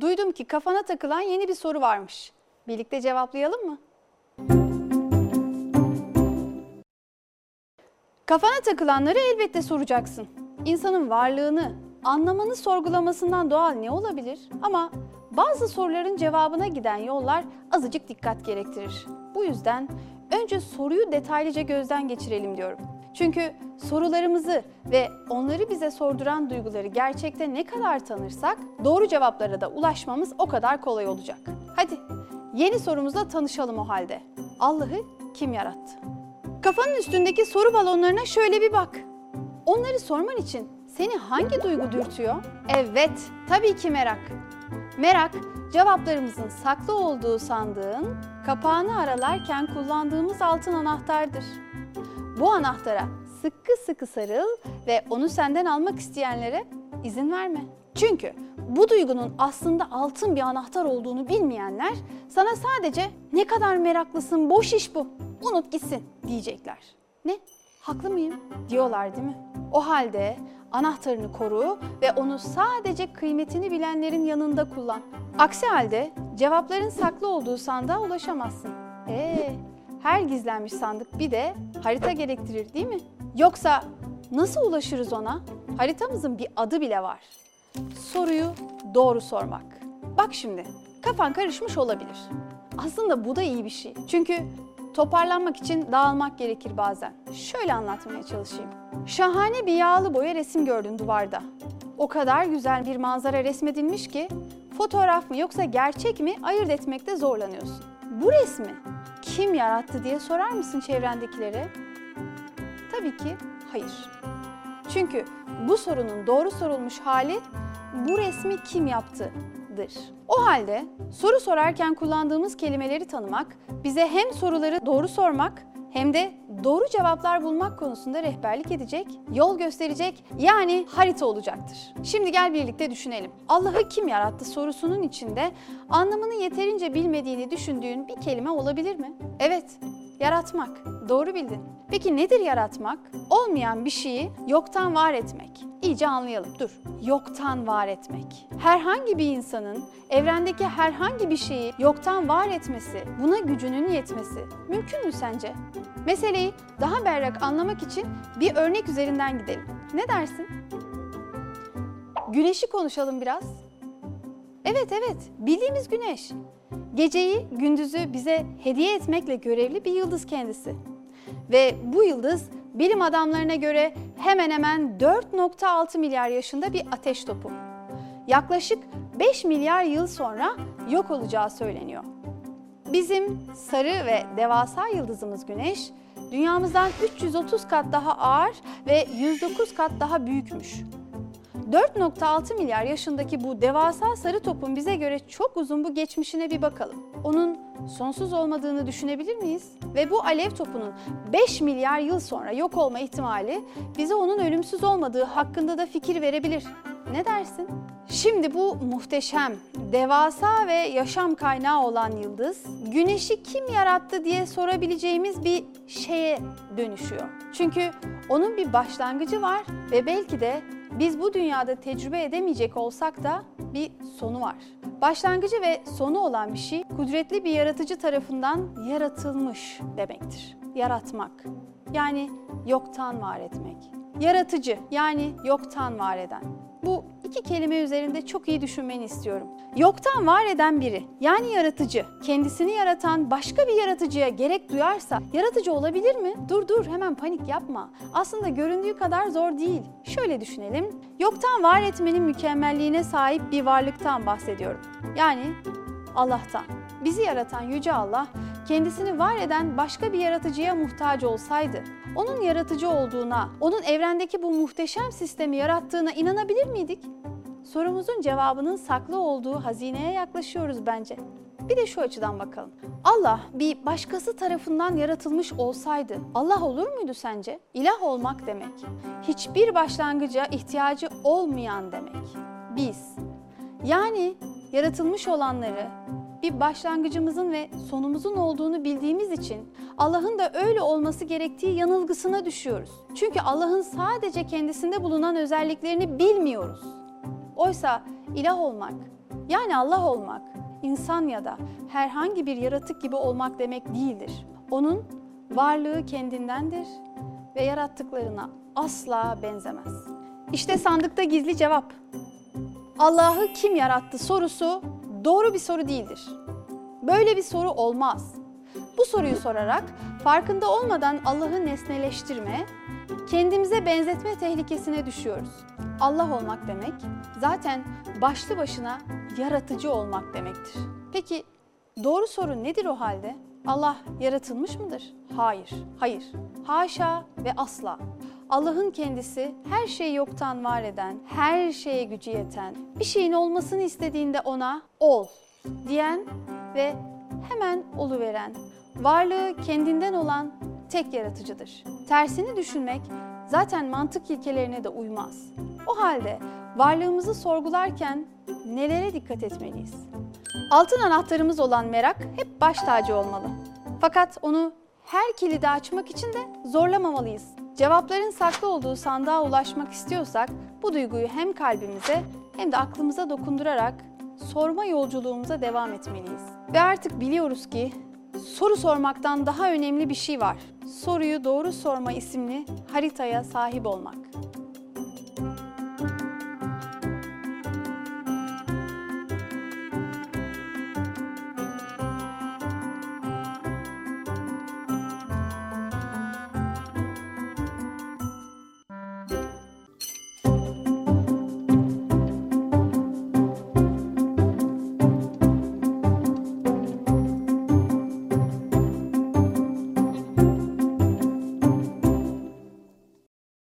Duydum ki kafana takılan yeni bir soru varmış. Birlikte cevaplayalım mı? Kafana takılanları elbette soracaksın. İnsanın varlığını, anlamanı sorgulamasından doğal ne olabilir? Ama bazı soruların cevabına giden yollar azıcık dikkat gerektirir. Bu yüzden önce soruyu detaylıca gözden geçirelim diyorum. Çünkü sorularımızı ve onları bize sorduran duyguları gerçekte ne kadar tanırsak doğru cevaplara da ulaşmamız o kadar kolay olacak. Hadi yeni sorumuzla tanışalım o halde. Allah'ı kim yarattı? Kafanın üstündeki soru balonlarına şöyle bir bak. Onları sorman için seni hangi duygu dürtüyor? Evet, tabii ki merak. Merak, cevaplarımızın saklı olduğu sandığın kapağını aralarken kullandığımız altın anahtardır. Bu anahtara sıkı sıkı sarıl ve onu senden almak isteyenlere izin verme. Çünkü bu duygunun aslında altın bir anahtar olduğunu bilmeyenler sana sadece ne kadar meraklısın, boş iş bu, unut gitsin diyecekler. Ne? Haklı mıyım? Diyorlar değil mi? O halde anahtarını koru ve onu sadece kıymetini bilenlerin yanında kullan. Aksi halde cevapların saklı olduğu sandığa ulaşamazsın. Ee, her gizlenmiş sandık bir de harita gerektirir değil mi? Yoksa nasıl ulaşırız ona? Haritamızın bir adı bile var. Soruyu doğru sormak. Bak şimdi, kafan karışmış olabilir. Aslında bu da iyi bir şey. Çünkü toparlanmak için dağılmak gerekir bazen. Şöyle anlatmaya çalışayım. Şahane bir yağlı boya resim gördün duvarda. O kadar güzel bir manzara resmedilmiş ki fotoğraf mı yoksa gerçek mi ayırt etmekte zorlanıyorsun. Bu resmi kim yarattı diye sorar mısın çevrendekilere? Tabii ki hayır. Çünkü bu sorunun doğru sorulmuş hali bu resmi kim yaptıdır. O halde soru sorarken kullandığımız kelimeleri tanımak bize hem soruları doğru sormak hem de doğru cevaplar bulmak konusunda rehberlik edecek, yol gösterecek yani harita olacaktır. Şimdi gel birlikte düşünelim. Allah'ı kim yarattı sorusunun içinde anlamını yeterince bilmediğini düşündüğün bir kelime olabilir mi? Evet, yaratmak. Doğru bildin. Peki nedir yaratmak? Olmayan bir şeyi yoktan var etmek. İyice anlayalım. Dur. Yoktan var etmek. Herhangi bir insanın evrendeki herhangi bir şeyi yoktan var etmesi, buna gücünün yetmesi mümkün mü sence? Meseleyi daha berrak anlamak için bir örnek üzerinden gidelim. Ne dersin? Güneşi konuşalım biraz. Evet evet, bildiğimiz güneş. Geceyi, gündüzü bize hediye etmekle görevli bir yıldız kendisi. Ve bu yıldız bilim adamlarına göre hemen hemen 4.6 milyar yaşında bir ateş topu. Yaklaşık 5 milyar yıl sonra yok olacağı söyleniyor. Bizim sarı ve devasa yıldızımız Güneş, dünyamızdan 330 kat daha ağır ve 109 kat daha büyükmüş. 4.6 milyar yaşındaki bu devasa sarı topun bize göre çok uzun bu geçmişine bir bakalım. Onun sonsuz olmadığını düşünebilir miyiz? Ve bu alev topunun 5 milyar yıl sonra yok olma ihtimali bize onun ölümsüz olmadığı hakkında da fikir verebilir. Ne dersin? Şimdi bu muhteşem, devasa ve yaşam kaynağı olan yıldız, güneşi kim yarattı diye sorabileceğimiz bir şeye dönüşüyor. Çünkü onun bir başlangıcı var ve belki de biz bu dünyada tecrübe edemeyecek olsak da bir sonu var. Başlangıcı ve sonu olan bir şey kudretli bir yaratıcı tarafından yaratılmış demektir. Yaratmak yani yoktan var etmek. Yaratıcı yani yoktan var eden. Bu iki kelime üzerinde çok iyi düşünmeni istiyorum. Yoktan var eden biri yani yaratıcı kendisini yaratan başka bir yaratıcıya gerek duyarsa yaratıcı olabilir mi? Dur dur hemen panik yapma. Aslında göründüğü kadar zor değil. Şöyle düşünelim. Yoktan var etmenin mükemmelliğine sahip bir varlıktan bahsediyorum. Yani Allah'tan. Bizi yaratan yüce Allah kendisini var eden başka bir yaratıcıya muhtaç olsaydı, onun yaratıcı olduğuna, onun evrendeki bu muhteşem sistemi yarattığına inanabilir miydik? Sorumuzun cevabının saklı olduğu hazineye yaklaşıyoruz bence. Bir de şu açıdan bakalım. Allah bir başkası tarafından yaratılmış olsaydı Allah olur muydu sence? İlah olmak demek. Hiçbir başlangıca ihtiyacı olmayan demek. Biz. Yani yaratılmış olanları bir başlangıcımızın ve sonumuzun olduğunu bildiğimiz için Allah'ın da öyle olması gerektiği yanılgısına düşüyoruz. Çünkü Allah'ın sadece kendisinde bulunan özelliklerini bilmiyoruz. Oysa ilah olmak, yani Allah olmak, insan ya da herhangi bir yaratık gibi olmak demek değildir. Onun varlığı kendindendir ve yarattıklarına asla benzemez. İşte sandıkta gizli cevap. Allah'ı kim yarattı sorusu doğru bir soru değildir. Böyle bir soru olmaz. Bu soruyu sorarak farkında olmadan Allah'ı nesneleştirme, kendimize benzetme tehlikesine düşüyoruz. Allah olmak demek zaten başlı başına yaratıcı olmak demektir. Peki doğru soru nedir o halde? Allah yaratılmış mıdır? Hayır, hayır. Haşa ve asla. Allah'ın kendisi her şeyi yoktan var eden, her şeye gücü yeten, bir şeyin olmasını istediğinde ona ol diyen ve hemen oluveren, varlığı kendinden olan tek yaratıcıdır. Tersini düşünmek zaten mantık ilkelerine de uymaz. O halde varlığımızı sorgularken nelere dikkat etmeliyiz? Altın anahtarımız olan merak hep baş tacı olmalı. Fakat onu her kilidi açmak için de zorlamamalıyız. Cevapların saklı olduğu sandığa ulaşmak istiyorsak bu duyguyu hem kalbimize hem de aklımıza dokundurarak sorma yolculuğumuza devam etmeliyiz. Ve artık biliyoruz ki soru sormaktan daha önemli bir şey var. Soruyu doğru sorma isimli haritaya sahip olmak.